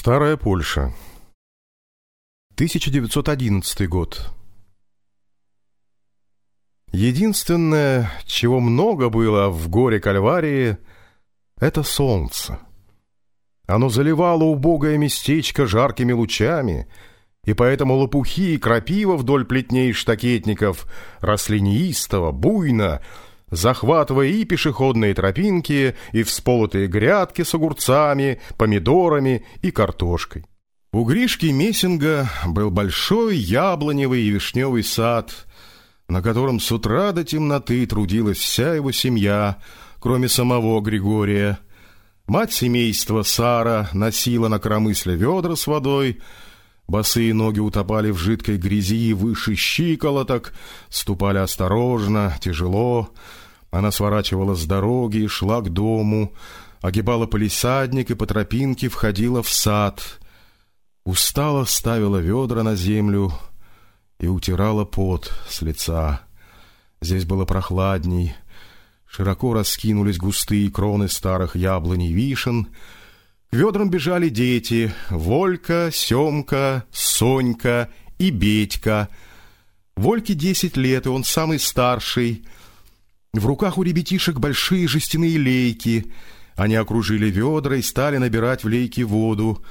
Старая Польша. 1911 год. Единственное, чего много было в горе Кальварии, это солнце. Оно заливало убогое местечко жаркими лучами, и поэтому лопухи и крапива вдоль плетней штакетников росли неистово, буйно, захватывая и пешеходные тропинки, и всполотые грядки с огурцами, помидорами и картошкой. У Гришки Мессинга был большой яблоневый и вишневый сад, на котором с утра до темноты трудилась вся его семья, кроме самого Григория. Мать семейства Сара носила на коромысле ведра с водой, Босые ноги утопали в жидкой грязи выше щиколоток, ступали осторожно, тяжело. Она сворачивала с дороги и шла к дому, огибала полисадник и по тропинке входила в сад. Устало ставила ведра на землю и утирала пот с лица. Здесь было прохладней. Широко раскинулись густые кроны старых яблоней вишен. К ведрам бежали дети — Волька, Семка, Сонька и Бедька. Вольке десять лет, и он самый старший — в руках у ребятишек большие жестяные лейки. Они окружили ведра и стали набирать в лейки воду.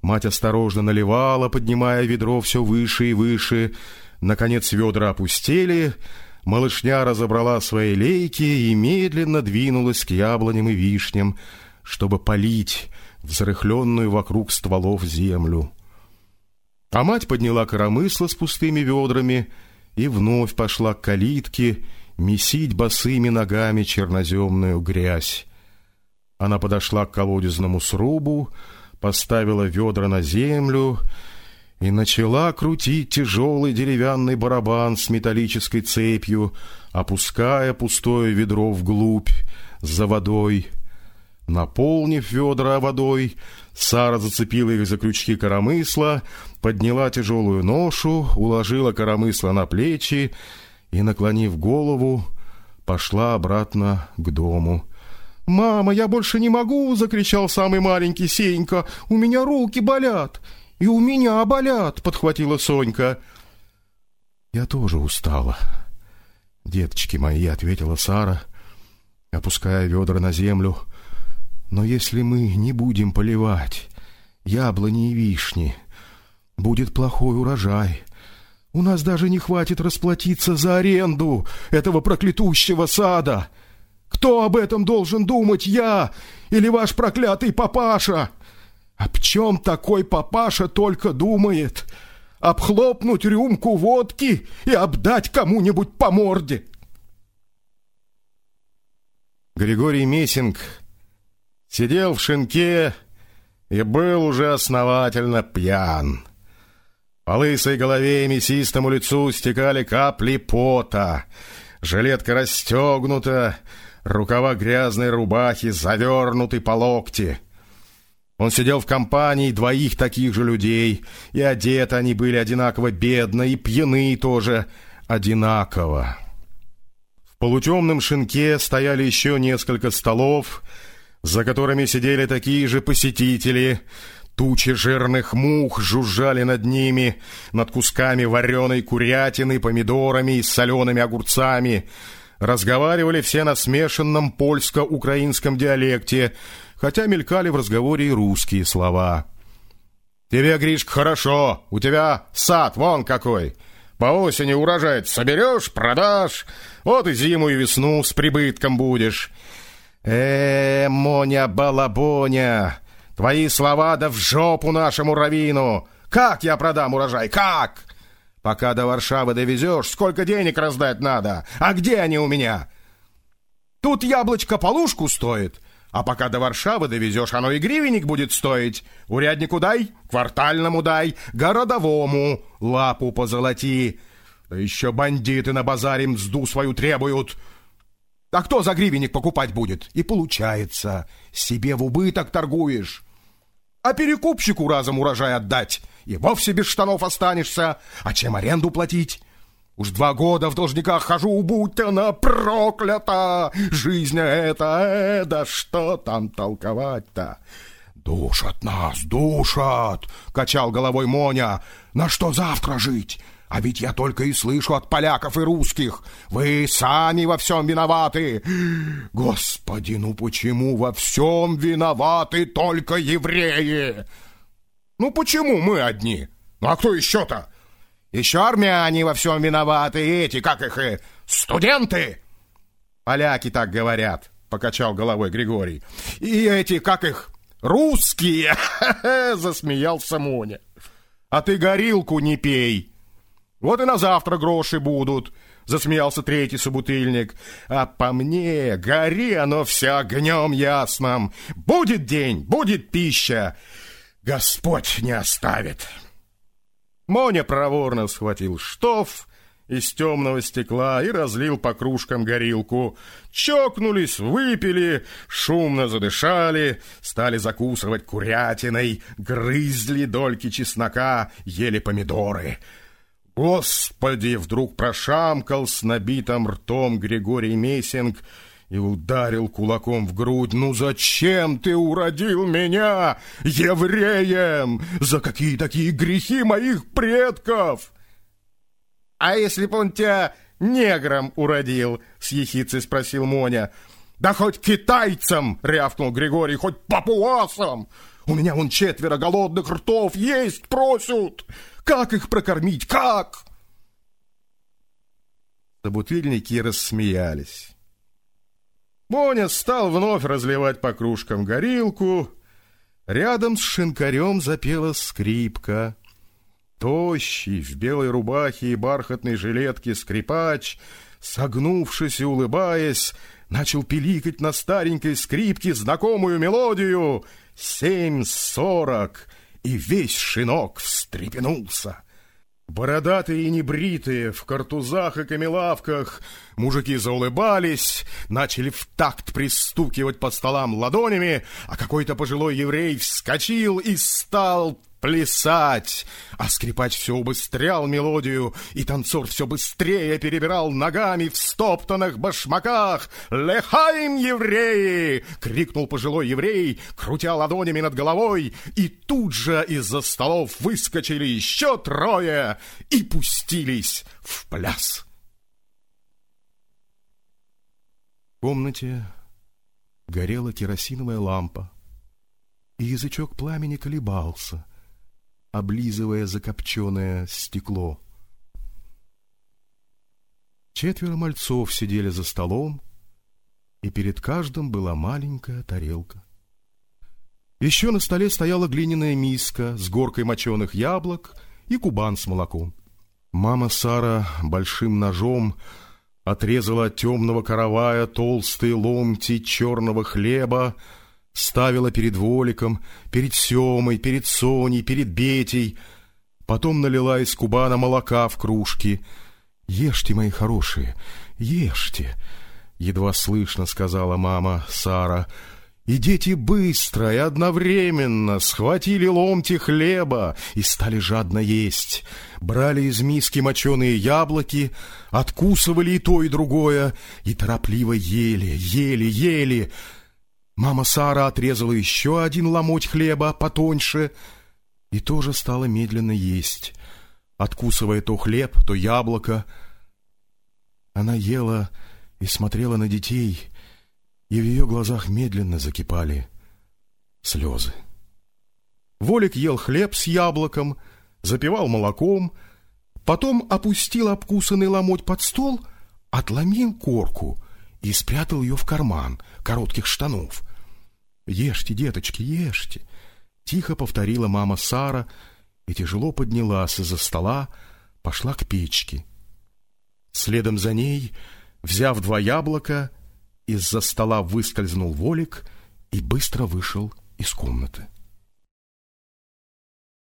Мать осторожно наливала, поднимая ведро все выше и выше. Наконец ведра опустели. Малышня разобрала свои лейки и медленно двинулась к яблоням и вишням, чтобы полить взрыхленную вокруг стволов землю. А мать подняла коромысло с пустыми ведрами и вновь пошла к калитке, месить босыми ногами черноземную грязь. Она подошла к колодезному срубу, поставила ведра на землю и начала крутить тяжелый деревянный барабан с металлической цепью, опуская пустое ведро вглубь за водой. Наполнив ведра водой, Сара зацепила их за крючки коромысла, подняла тяжелую ношу, уложила коромысло на плечи и, наклонив голову, пошла обратно к дому. «Мама, я больше не могу!» — закричал самый маленький Сенька. «У меня руки болят!» «И у меня болят!» — подхватила Сонька. «Я тоже устала». «Деточки мои», — ответила Сара, опуская ведра на землю. «Но если мы не будем поливать яблони и вишни, будет плохой урожай. У нас даже не хватит расплатиться за аренду этого проклятущего сада. Кто об этом должен думать, я или ваш проклятый папаша? Об чем такой папаша только думает? Обхлопнуть рюмку водки и обдать кому-нибудь по морде. Григорий Мессинг сидел в шинке и был уже основательно пьян. По лысой голове и мясистому лицу стекали капли пота. Жилетка расстегнута, рукава грязной рубахи завернуты по локти. Он сидел в компании двоих таких же людей, и одеты они были одинаково бедно, и пьяны тоже одинаково. В полутемном шинке стояли еще несколько столов, за которыми сидели такие же посетители — Тучи жирных мух жужжали над ними, над кусками вареной курятины, помидорами и солеными огурцами. Разговаривали все на смешанном польско-украинском диалекте, хотя мелькали в разговоре и русские слова. «Тебе, Гришка, хорошо, у тебя сад вон какой!» По осени урожай соберешь, продашь, вот и зиму и весну с прибытком будешь. Э, Моня-балабоня, Твои слова да в жопу нашему равину! Как я продам урожай? Как? Пока до Варшавы довезешь, сколько денег раздать надо? А где они у меня? Тут яблочко полушку стоит, а пока до Варшавы довезешь, оно и гривенник будет стоить. Уряднику дай, квартальному дай, городовому лапу позолоти. Да еще бандиты на базаре мзду свою требуют. А кто за гривенник покупать будет? И получается, себе в убыток торгуешь а перекупщику разом урожай отдать, и вовсе без штанов останешься, а чем аренду платить? Уж два года в должниках хожу, будь она проклята! Жизнь эта, э, да что там толковать-то? «Душат нас, душат!» — качал головой Моня. «На что завтра жить? А ведь я только и слышу от поляков и русских. Вы сами во всем виноваты. Господи, ну почему во всем виноваты только евреи? Ну почему мы одни? Ну а кто еще-то? Еще армяне во всем виноваты, эти, как их, и э, студенты. Поляки так говорят, покачал головой Григорий. И эти, как их, русские, засмеялся Моня. А ты горилку не пей, вот и на завтра гроши будут, засмеялся третий собутыльник. А по мне, гори оно все огнем ясным. Будет день, будет пища. Господь не оставит. Моня проворно схватил штоф из темного стекла и разлил по кружкам горилку. Чокнулись, выпили, шумно задышали, стали закусывать курятиной, грызли дольки чеснока, ели помидоры — «Господи!» — вдруг прошамкал с набитым ртом Григорий Мессинг и ударил кулаком в грудь. «Ну зачем ты уродил меня евреем? За какие такие грехи моих предков?» «А если б он тебя негром уродил?» — с ехицей спросил Моня. «Да хоть китайцам!» — рявкнул Григорий, «хоть папуасам! У меня вон четверо голодных ртов есть просят!» Как их прокормить? Как? Собутыльники рассмеялись. Боня стал вновь разливать по кружкам горилку. Рядом с шинкарем запела скрипка. Тощий, в белой рубахе и бархатной жилетке скрипач, согнувшись и улыбаясь, начал пиликать на старенькой скрипке знакомую мелодию «Семь сорок» и весь шинок встрепенулся. Бородатые и небритые, в картузах и камелавках, мужики заулыбались, начали в такт пристукивать по столам ладонями, а какой-то пожилой еврей вскочил и стал плясать. А скрипач все убыстрял мелодию, и танцор все быстрее перебирал ногами в стоптанных башмаках. «Лехаим, евреи!» — крикнул пожилой еврей, крутя ладонями над головой, и тут же из-за столов выскочили еще трое и пустились в пляс. В комнате горела керосиновая лампа, и язычок пламени колебался — облизывая закопченное стекло. Четверо мальцов сидели за столом, и перед каждым была маленькая тарелка. Еще на столе стояла глиняная миска с горкой моченых яблок и кубан с молоком. Мама Сара большим ножом отрезала от темного каравая толстые ломти черного хлеба, ставила перед Воликом, перед Семой, перед Соней, перед Бетей. Потом налила из кубана молока в кружки. «Ешьте, мои хорошие, ешьте!» Едва слышно сказала мама Сара. И дети быстро и одновременно схватили ломти хлеба и стали жадно есть. Брали из миски моченые яблоки, откусывали и то, и другое, и торопливо ели, ели, ели — Мама Сара отрезала еще один ломоть хлеба потоньше и тоже стала медленно есть, откусывая то хлеб, то яблоко. Она ела и смотрела на детей, и в ее глазах медленно закипали слезы. Волик ел хлеб с яблоком, запивал молоком, потом опустил обкусанный ломоть под стол, отломил корку и спрятал ее в карман коротких штанов — «Ешьте, деточки, ешьте!» Тихо повторила мама Сара и тяжело поднялась из-за стола, пошла к печке. Следом за ней, взяв два яблока, из-за стола выскользнул Волик и быстро вышел из комнаты.